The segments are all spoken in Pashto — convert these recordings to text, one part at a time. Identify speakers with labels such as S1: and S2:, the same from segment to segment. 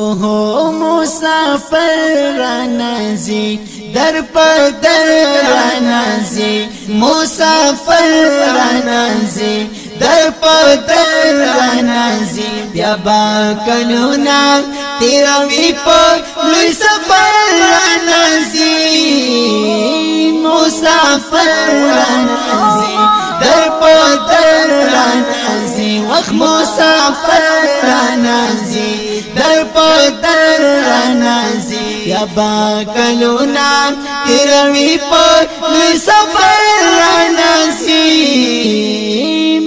S1: هو مسافر رانازي در په در رانازي مسافر رانازي در په در رانازي بیا با کلونا تیرا وی په لوی سفر رانازي مسافر رانازي در په در رانازي مخ مسافر رانازي در پدر رانازي یا با کلونا تیروي په سفر رانازي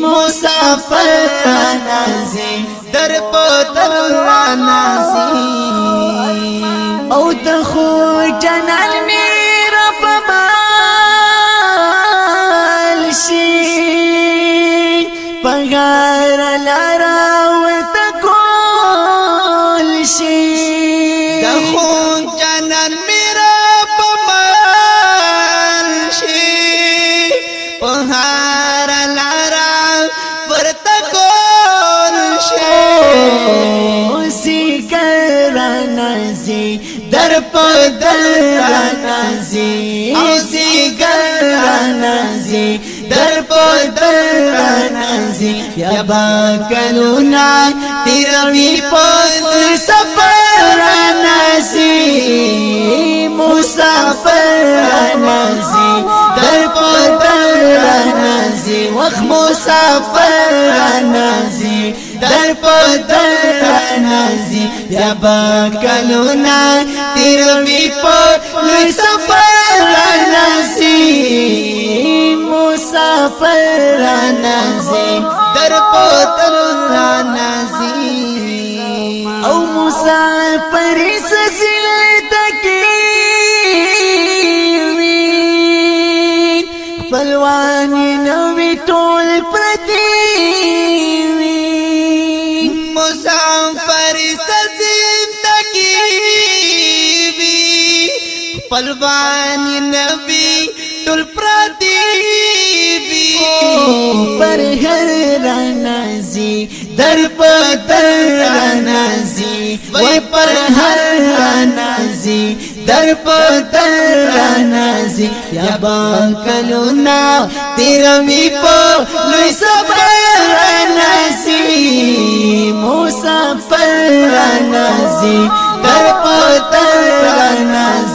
S1: مسافر رانازي در پدر رانازي در پدر نازي يا با کلونا تیر وی په سفر نازي مسافر نازي در پدر نازي وخ مسافر نازي در پدر نازي بیا با کلونا تیر بی پر لوی سفر را نازي مسافر را نازي در پتر را نازي او مسافر سزل تکی وی پلوانی نوی ټول پرتی قربان نبی تل پردی بی پر هر رنازی در پتر رنازی وی پر هر رنازی در پتر رنازی یا با کلونا تیرمی پا لوی سفر رنازی موسفر رنازی در پتر رنازی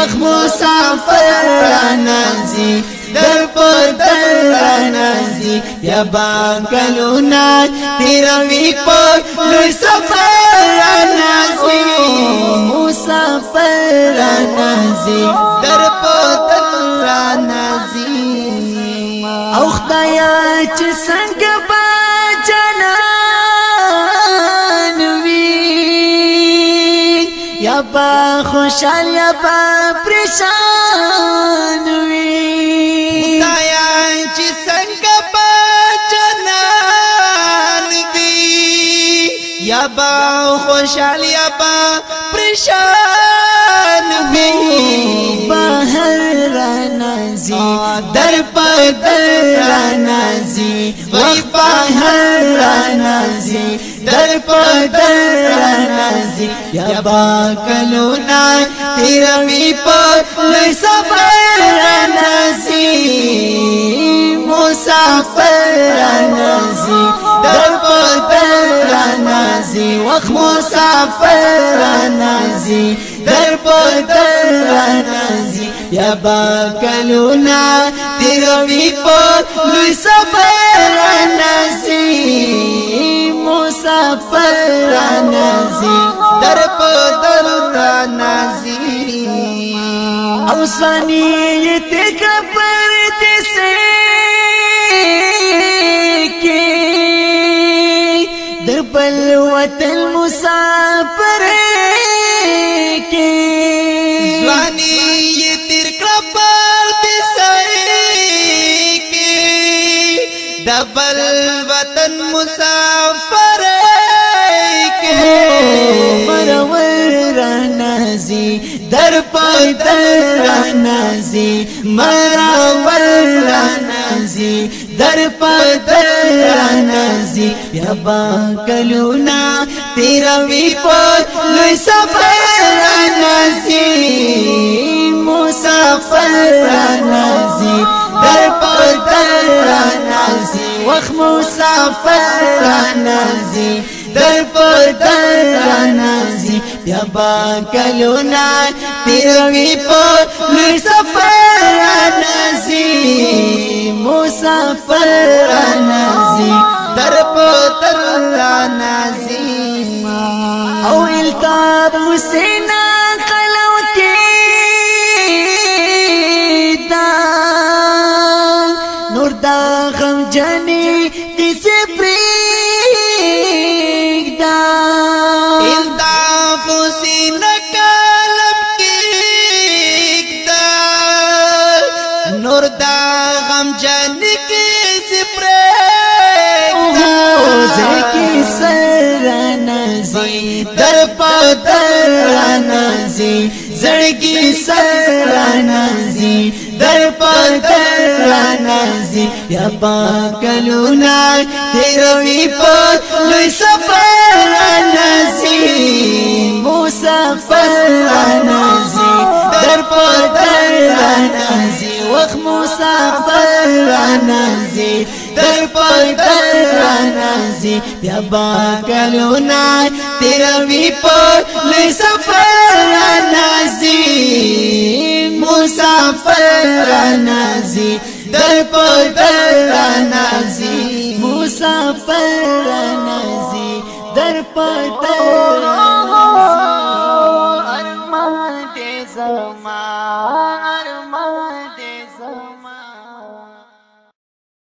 S1: وخت مسافر رانازي در پر در رانازي یا با کلونا تیروي په لوی سفر رانازي مسافر رانازي در پر در رانازي او خدایا چې با خوشحال یا با پریشان وی خدایا چې څنګه په جنان دی یا با خوشحال یا با پریشان وی بهر رانازي در په در رانازي وي بهر رانازي در پدر رازی یا با کلونا تیرمی پا لوی سفر رازی مسافر رازی در پدر رازی وخ مسافر رازی در پدر رازی یا با کلونا می پا لوی سفر رازی مسافر را نازي در پا در را نازي او سانی ته خبر دې سه کې در بل وطن مسافر کې بل تیر مسافر کې مرور رانازي در پای در رانازي مرور رانازي در پای در رانازي یا با کلونا تیرا وی په لوی سفر رانازي مسافر رانازي در پای در رانازي وخ مسافر رانازي در پر در رانازي بیا با کلونا تیروی پر لوی سفر رانازي مسافر رانازي در پر در رانازي او التاب حسین جان کې سپره او زکی سر نازي در پاتر نازي زړګي سر نازي در پاتر نازي یا پاکلونا تیروي په لوی سفر نازي مسافر رانازي تر پتر رانازي بیا با کلونا تیر وی پر لوی سفر رانازي مسافر رانازي در پتر رانازي مسافر رانازي در پتر